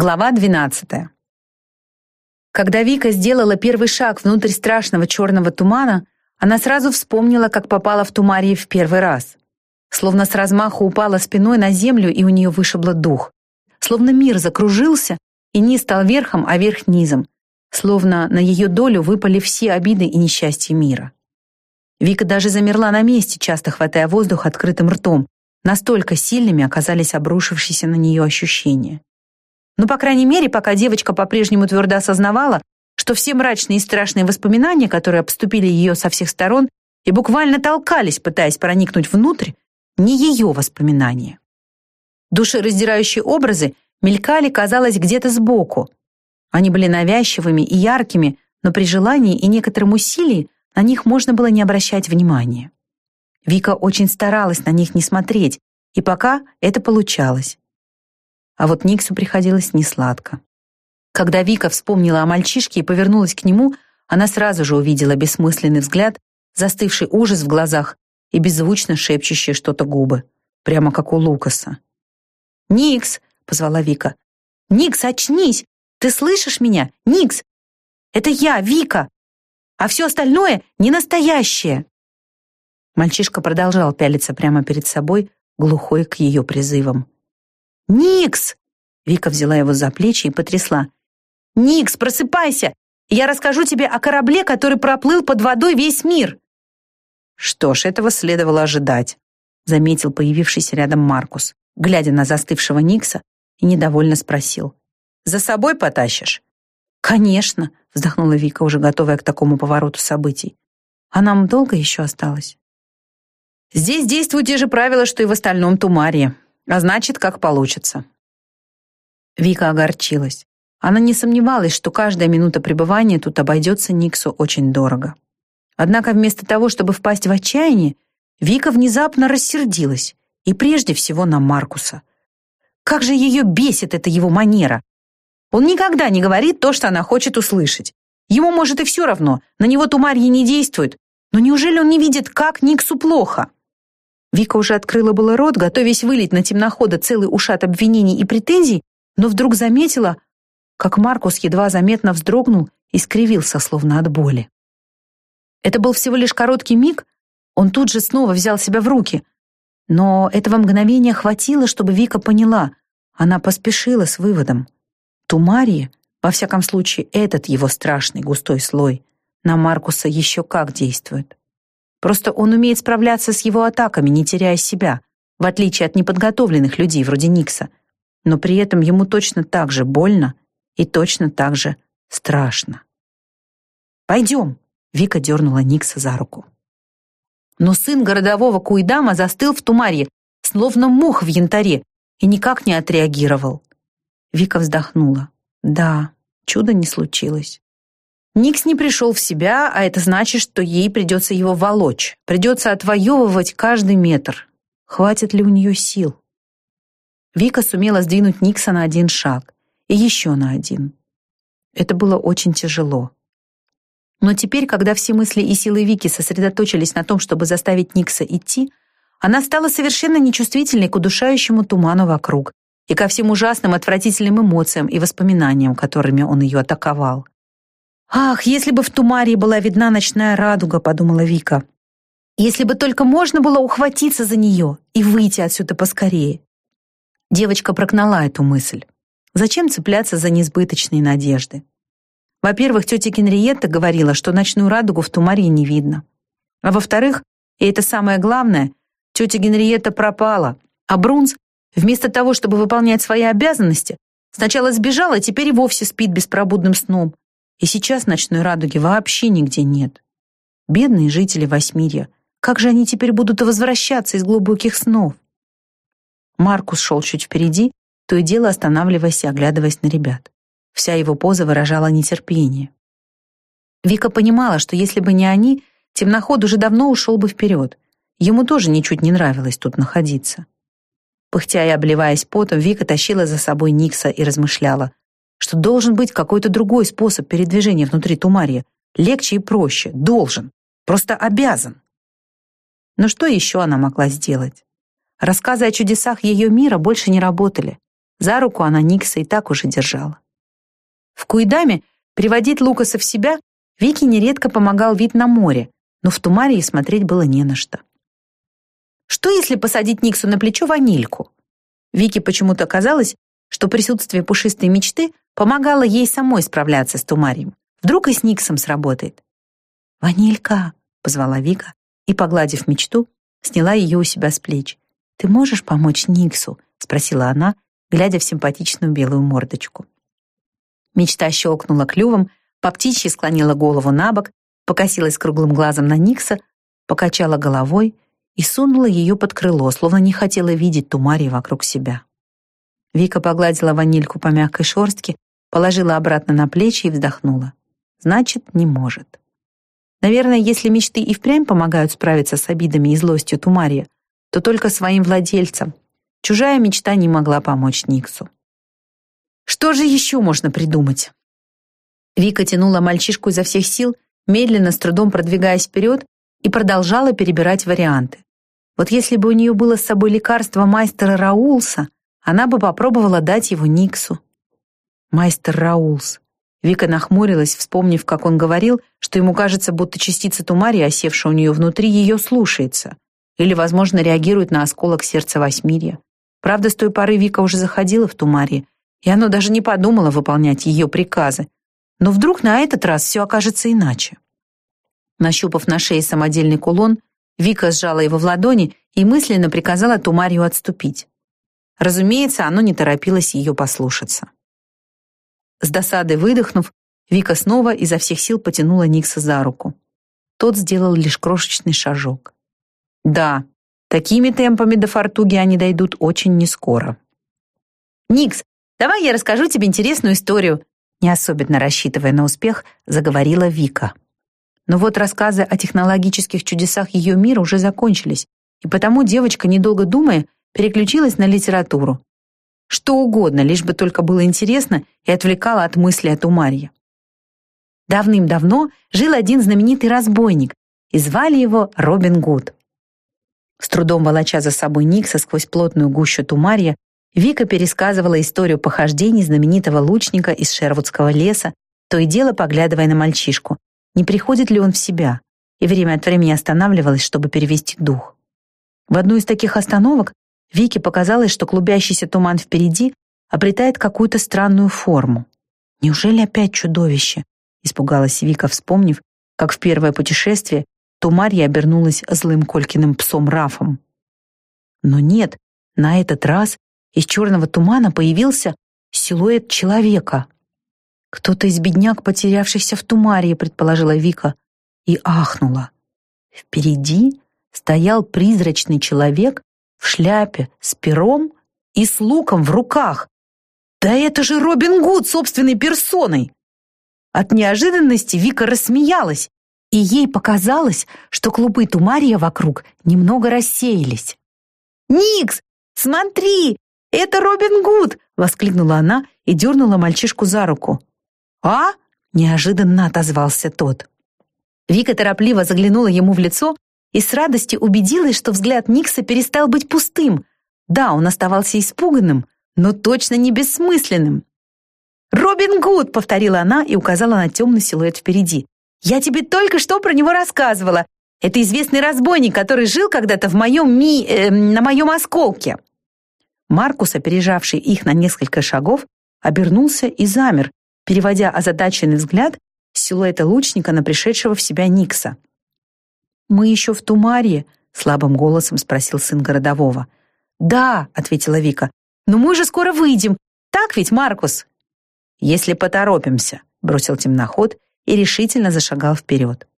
Глава 12. Когда Вика сделала первый шаг внутрь страшного черного тумана, она сразу вспомнила, как попала в Тумарии в первый раз. Словно с размаху упала спиной на землю, и у нее вышибло дух. Словно мир закружился, и низ стал верхом, а верх низом. Словно на ее долю выпали все обиды и несчастья мира. Вика даже замерла на месте, часто хватая воздух открытым ртом. Настолько сильными оказались обрушившиеся на нее ощущения. Но, по крайней мере, пока девочка по-прежнему твердо осознавала, что все мрачные и страшные воспоминания, которые обступили ее со всех сторон и буквально толкались, пытаясь проникнуть внутрь, не ее воспоминания. Душераздирающие образы мелькали, казалось, где-то сбоку. Они были навязчивыми и яркими, но при желании и некотором усилии на них можно было не обращать внимания. Вика очень старалась на них не смотреть, и пока это получалось. А вот Никсу приходилось несладко. Когда Вика вспомнила о мальчишке и повернулась к нему, она сразу же увидела бессмысленный взгляд, застывший ужас в глазах и беззвучно шепчущие что-то губы, прямо как у Лукаса. «Никс!» — позвала Вика. «Никс, очнись! Ты слышишь меня? Никс! Это я, Вика! А все остальное не настоящее!» Мальчишка продолжал пялиться прямо перед собой, глухой к ее призывам. «Никс!» Вика взяла его за плечи и потрясла. «Никс, просыпайся! Я расскажу тебе о корабле, который проплыл под водой весь мир!» «Что ж, этого следовало ожидать», заметил появившийся рядом Маркус, глядя на застывшего Никса и недовольно спросил. «За собой потащишь?» «Конечно», вздохнула Вика, уже готовая к такому повороту событий. «А нам долго еще осталось?» «Здесь действуют те же правила, что и в остальном Тумарии», а значит, как получится. Вика огорчилась. Она не сомневалась, что каждая минута пребывания тут обойдется Никсу очень дорого. Однако вместо того, чтобы впасть в отчаяние, Вика внезапно рассердилась, и прежде всего на Маркуса. Как же ее бесит эта его манера! Он никогда не говорит то, что она хочет услышать. Ему, может, и все равно, на него тумарьи не действуют, но неужели он не видит, как Никсу плохо? Вика уже открыла было рот, готовясь вылить на темнохода целый ушат обвинений и претензий, но вдруг заметила, как Маркус едва заметно вздрогнул и скривился, словно от боли. Это был всего лишь короткий миг, он тут же снова взял себя в руки. Но этого мгновения хватило, чтобы Вика поняла, она поспешила с выводом. Тумария, во всяком случае этот его страшный густой слой, на Маркуса еще как действует. Просто он умеет справляться с его атаками, не теряя себя, в отличие от неподготовленных людей вроде Никса. Но при этом ему точно так же больно и точно так же страшно. «Пойдем!» — Вика дернула Никса за руку. Но сын городового Куидама застыл в тумаре, словно мух в янтаре, и никак не отреагировал. Вика вздохнула. Да, чудо не случилось. Никс не пришел в себя, а это значит, что ей придется его волочь, придется отвоевывать каждый метр. Хватит ли у нее сил? Вика сумела сдвинуть Никса на один шаг и еще на один. Это было очень тяжело. Но теперь, когда все мысли и силы Вики сосредоточились на том, чтобы заставить Никса идти, она стала совершенно нечувствительной к удушающему туману вокруг и ко всем ужасным отвратительным эмоциям и воспоминаниям, которыми он ее атаковал. «Ах, если бы в Тумарии была видна ночная радуга», — подумала Вика. «Если бы только можно было ухватиться за нее и выйти отсюда поскорее». Девочка прогнала эту мысль. Зачем цепляться за несбыточные надежды? Во-первых, тетя Генриетта говорила, что ночную радугу в Тумарии не видно. А во-вторых, и это самое главное, тетя Генриетта пропала, а Брунс, вместо того, чтобы выполнять свои обязанности, сначала сбежал, а теперь и вовсе спит беспробудным сном, и сейчас ночной радуги вообще нигде нет. Бедные жители Восьмирья, как же они теперь будут возвращаться из глубоких снов? Маркус шел чуть впереди, то и дело останавливаясь и оглядываясь на ребят. Вся его поза выражала нетерпение. Вика понимала, что если бы не они, темноход уже давно ушел бы вперед. Ему тоже ничуть не нравилось тут находиться. Пыхтя и обливаясь потом, Вика тащила за собой Никса и размышляла, что должен быть какой-то другой способ передвижения внутри Тумария, легче и проще, должен, просто обязан. Но что еще она могла сделать? Рассказы о чудесах ее мира больше не работали. За руку она Никса и так уже держала. В Куидаме приводить Лукаса в себя Вики нередко помогал вид на море, но в Тумарии смотреть было не на что. Что если посадить Никсу на плечо ванильку? Вике почему-то казалось, что присутствие пушистой мечты помогало ей самой справляться с Тумарием. Вдруг и с Никсом сработает. «Ванилька!» — позвала Вика и, погладив мечту, сняла ее у себя с плеч. «Ты можешь помочь Никсу?» — спросила она, глядя в симпатичную белую мордочку. Мечта щелкнула клювом, по птичьи склонила голову на бок, покосилась круглым глазом на Никса, покачала головой и сунула ее под крыло, словно не хотела видеть Тумари вокруг себя. Вика погладила ванильку по мягкой шорстке, положила обратно на плечи и вздохнула. Значит, не может. Наверное, если мечты и впрямь помогают справиться с обидами и злостью Тумария, то только своим владельцам. Чужая мечта не могла помочь Никсу. Что же еще можно придумать? Вика тянула мальчишку изо всех сил, медленно, с трудом продвигаясь вперед, и продолжала перебирать варианты. Вот если бы у нее было с собой лекарство мастера Раулса, она бы попробовала дать его Никсу. Майстер Раулс. Вика нахмурилась, вспомнив, как он говорил, что ему кажется, будто частица Тумари, осевшая у нее внутри, ее слушается. Или, возможно, реагирует на осколок сердца Восьмирья. Правда, с той поры Вика уже заходила в Тумари, и оно даже не подумало выполнять ее приказы. Но вдруг на этот раз все окажется иначе. Нащупав на шее самодельный кулон, Вика сжала его в ладони и мысленно приказала Тумарию отступить. Разумеется, оно не торопилось ее послушаться. С досадой выдохнув, Вика снова изо всех сил потянула Никса за руку. Тот сделал лишь крошечный шажок. Да, такими темпами до Фортуги они дойдут очень нескоро. «Никс, давай я расскажу тебе интересную историю», не особенно рассчитывая на успех, заговорила Вика. Но вот рассказы о технологических чудесах ее мира уже закончились, и потому девочка, недолго думая, переключилась на литературу. Что угодно, лишь бы только было интересно и отвлекало от мысли о Тумарье. Давным-давно жил один знаменитый разбойник, и звали его Робин Гуд. С трудом волоча за собой Никса сквозь плотную гущу Тумарья, Вика пересказывала историю похождений знаменитого лучника из Шервудского леса, то и дело поглядывая на мальчишку, не приходит ли он в себя, и время от времени останавливалась, чтобы перевести дух. В одну из таких остановок Вике показалось, что клубящийся туман впереди обретает какую-то странную форму. «Неужели опять чудовище?» — испугалась Вика, вспомнив, как в первое путешествие Тумарья обернулась злым Колькиным псом Рафом. Но нет, на этот раз из черного тумана появился силуэт человека. «Кто-то из бедняк, потерявшихся в Тумарии», — предположила Вика, и ахнула. Впереди стоял призрачный человек в шляпе с пером и с луком в руках. «Да это же Робин Гуд собственной персоной!» От неожиданности Вика рассмеялась, и ей показалось, что клубы Тумария вокруг немного рассеялись. «Никс, смотри, это Робин Гуд!» — воскликнула она и дернула мальчишку за руку. «А?» — неожиданно отозвался тот. Вика торопливо заглянула ему в лицо и с радостью убедилась, что взгляд Никса перестал быть пустым. Да, он оставался испуганным, но точно не бессмысленным. «Робин Гуд!» — повторила она и указала на темный силуэт впереди. «Я тебе только что про него рассказывала. Это известный разбойник, который жил когда-то в моем ми... Э, на моем осколке». Маркус, опережавший их на несколько шагов, обернулся и замер, переводя озадаченный взгляд с силуэта лучника на пришедшего в себя Никса. «Мы еще в Тумарье?» — слабым голосом спросил сын городового. «Да», — ответила Вика, — «но мы же скоро выйдем. Так ведь, Маркус?» «Если поторопимся», — бросил темноход и решительно зашагал вперед.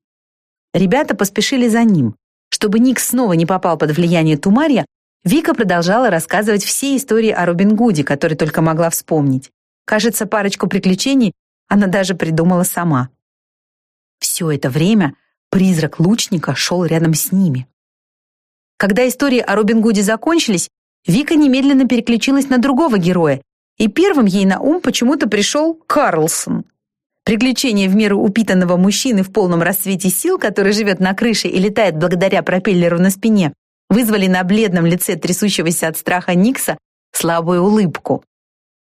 Ребята поспешили за ним. Чтобы Никс снова не попал под влияние Тумарья, Вика продолжала рассказывать все истории о Робин Гуде, которые только могла вспомнить. Кажется, парочку приключений она даже придумала сама. Все это время призрак лучника шел рядом с ними. Когда истории о Робин Гуде закончились, Вика немедленно переключилась на другого героя, и первым ей на ум почему-то пришел Карлсон. Приключения в меру упитанного мужчины в полном расцвете сил, который живет на крыше и летает благодаря пропеллеру на спине, вызвали на бледном лице трясущегося от страха Никса слабую улыбку.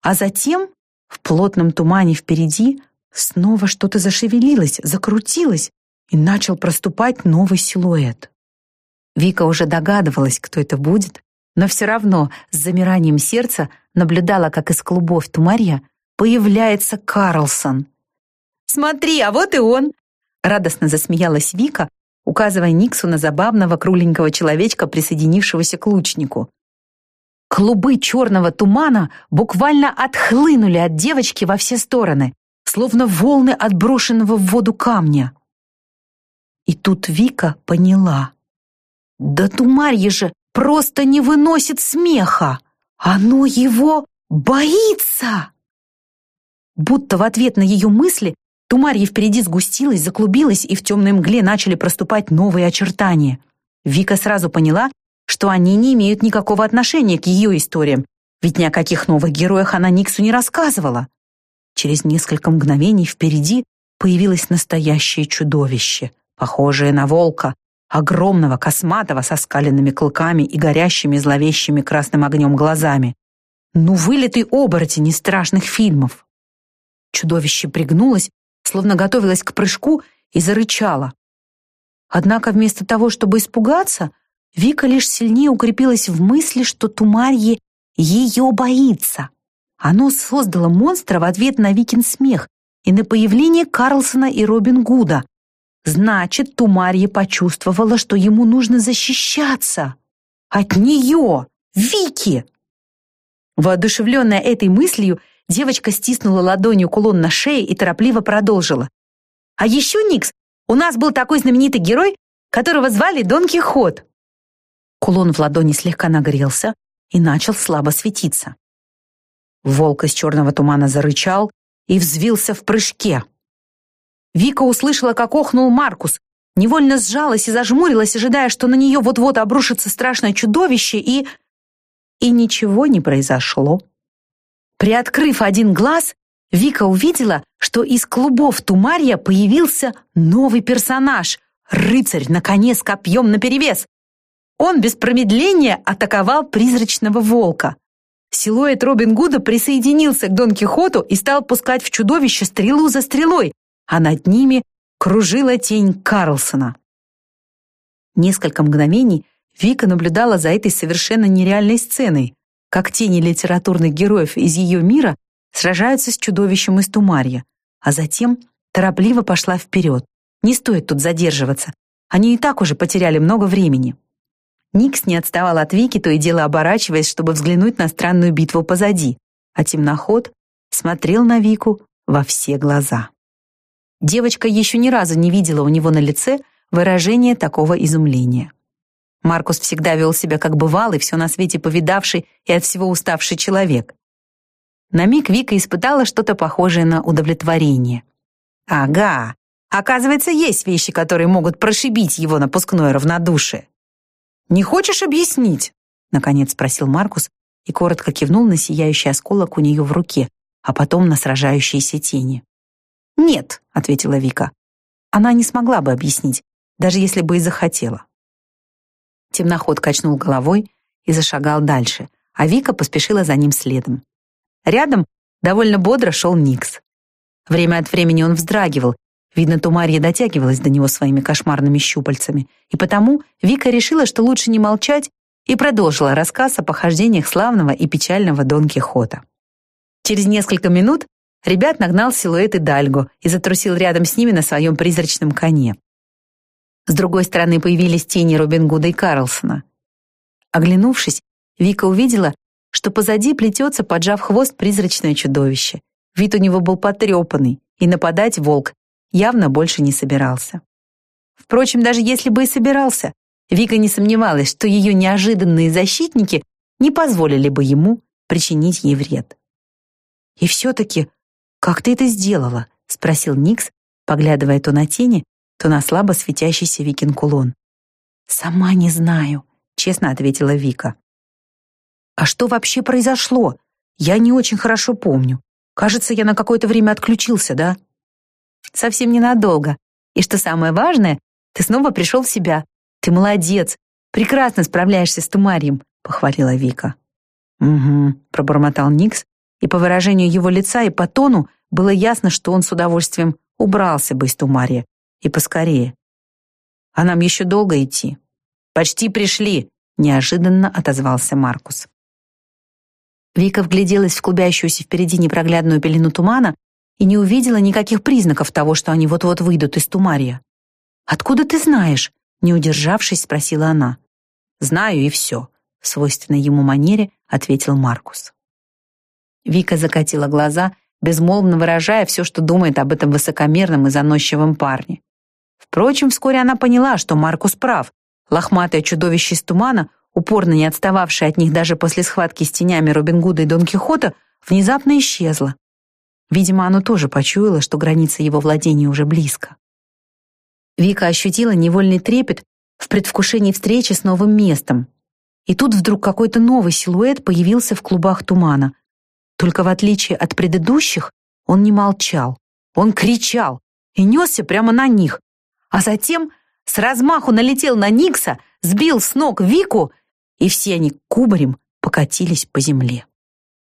А затем в плотном тумане впереди снова что-то зашевелилось, закрутилось, и начал проступать новый силуэт. Вика уже догадывалась, кто это будет, но все равно с замиранием сердца наблюдала, как из клубов тумарья появляется Карлсон. «Смотри, а вот и он!» Радостно засмеялась Вика, указывая Никсу на забавного кругленького человечка, присоединившегося к лучнику. Клубы черного тумана буквально отхлынули от девочки во все стороны, словно волны отброшенного в воду камня. И тут Вика поняла. Да Тумарье же просто не выносит смеха. Оно его боится. Будто в ответ на ее мысли Тумарье впереди сгустилась, заклубилась, и в темной мгле начали проступать новые очертания. Вика сразу поняла, что они не имеют никакого отношения к ее историям, ведь ни о каких новых героях она Никсу не рассказывала. Через несколько мгновений впереди появилось настоящее чудовище, похожее на волка, огромного, косматого, со скаленными клыками и горящими зловещими красным огнем глазами. Ну, вылитый оборотень из страшных фильмов. Чудовище пригнулось, словно готовилось к прыжку, и зарычало. Однако вместо того, чтобы испугаться, Вика лишь сильнее укрепилась в мысли, что Тумарье ее боится. Оно создало монстра в ответ на Викин смех и на появление Карлсона и Робин Гуда. Значит, Тумарье почувствовала, что ему нужно защищаться. От нее, Вики! Воодушевленная этой мыслью, девочка стиснула ладонью кулон на шее и торопливо продолжила. «А еще, Никс, у нас был такой знаменитый герой, которого звали Дон Кихот. Кулон в ладони слегка нагрелся и начал слабо светиться. Волк из черного тумана зарычал и взвился в прыжке. Вика услышала, как охнул Маркус, невольно сжалась и зажмурилась, ожидая, что на нее вот-вот обрушится страшное чудовище, и... И ничего не произошло. Приоткрыв один глаз, Вика увидела, что из клубов Тумарья появился новый персонаж — рыцарь на коне с копьем наперевес. Он без промедления атаковал призрачного волка. Силуэт Робин Гуда присоединился к Дон Кихоту и стал пускать в чудовище стрелу за стрелой, а над ними кружила тень Карлсона. Несколько мгновений Вика наблюдала за этой совершенно нереальной сценой, как тени литературных героев из ее мира сражаются с чудовищем из Тумарья, а затем торопливо пошла вперед. Не стоит тут задерживаться, они и так уже потеряли много времени. Никс не отставал от Вики, то и дело оборачиваясь, чтобы взглянуть на странную битву позади, а темноход смотрел на Вику во все глаза. Девочка еще ни разу не видела у него на лице выражения такого изумления. Маркус всегда вел себя как бывалый, все на свете повидавший и от всего уставший человек. На миг Вика испытала что-то похожее на удовлетворение. «Ага, оказывается, есть вещи, которые могут прошибить его напускное равнодушие. «Не хочешь объяснить?» — наконец спросил Маркус и коротко кивнул на сияющий осколок у нее в руке, а потом на сражающиеся тени. «Нет», — ответила Вика. Она не смогла бы объяснить, даже если бы и захотела. Темноход качнул головой и зашагал дальше, а Вика поспешила за ним следом. Рядом довольно бодро шел Никс. Время от времени он вздрагивал, Видно, Тумарья дотягивалась до него своими кошмарными щупальцами, и потому Вика решила, что лучше не молчать, и продолжила рассказ о похождениях славного и печального Дон Кихота. Через несколько минут ребят нагнал силуэт Идальго и затрусил рядом с ними на своем призрачном коне. С другой стороны появились тени Робин Гуда и Карлсона. Оглянувшись, Вика увидела, что позади плетется, поджав хвост, призрачное чудовище. Вид у него был потрепанный, и нападать волк явно больше не собирался. Впрочем, даже если бы и собирался, Вика не сомневалась, что ее неожиданные защитники не позволили бы ему причинить ей вред. «И все-таки, как ты это сделала?» — спросил Никс, поглядывая то на тени, то на слабо светящийся Викин кулон. «Сама не знаю», — честно ответила Вика. «А что вообще произошло? Я не очень хорошо помню. Кажется, я на какое-то время отключился, да?» Совсем ненадолго. И что самое важное, ты снова пришел в себя. Ты молодец. Прекрасно справляешься с Тумарием, похвалила Вика. Угу, пробормотал Никс, и по выражению его лица, и по тону было ясно, что он с удовольствием убрался бы из Тумария, и поскорее. «А нам еще долго идти?» «Почти пришли», — неожиданно отозвался Маркус. Вика вгляделась в клубящуюся впереди непроглядную пелену тумана и не увидела никаких признаков того, что они вот-вот выйдут из Тумария. «Откуда ты знаешь?» — не удержавшись, спросила она. «Знаю и все», — в свойственной ему манере ответил Маркус. Вика закатила глаза, безмолвно выражая все, что думает об этом высокомерном и заносчивом парне. Впрочем, вскоре она поняла, что Маркус прав. Лохматое чудовище из тумана, упорно не отстававшее от них даже после схватки с тенями Робин Гуда и Дон Кихота, внезапно исчезло. Видимо, оно тоже почуяло, что граница его владения уже близко. Вика ощутила невольный трепет в предвкушении встречи с новым местом. И тут вдруг какой-то новый силуэт появился в клубах тумана. Только в отличие от предыдущих, он не молчал. Он кричал и несся прямо на них. А затем с размаху налетел на Никса, сбил с ног Вику, и все они кубарем покатились по земле.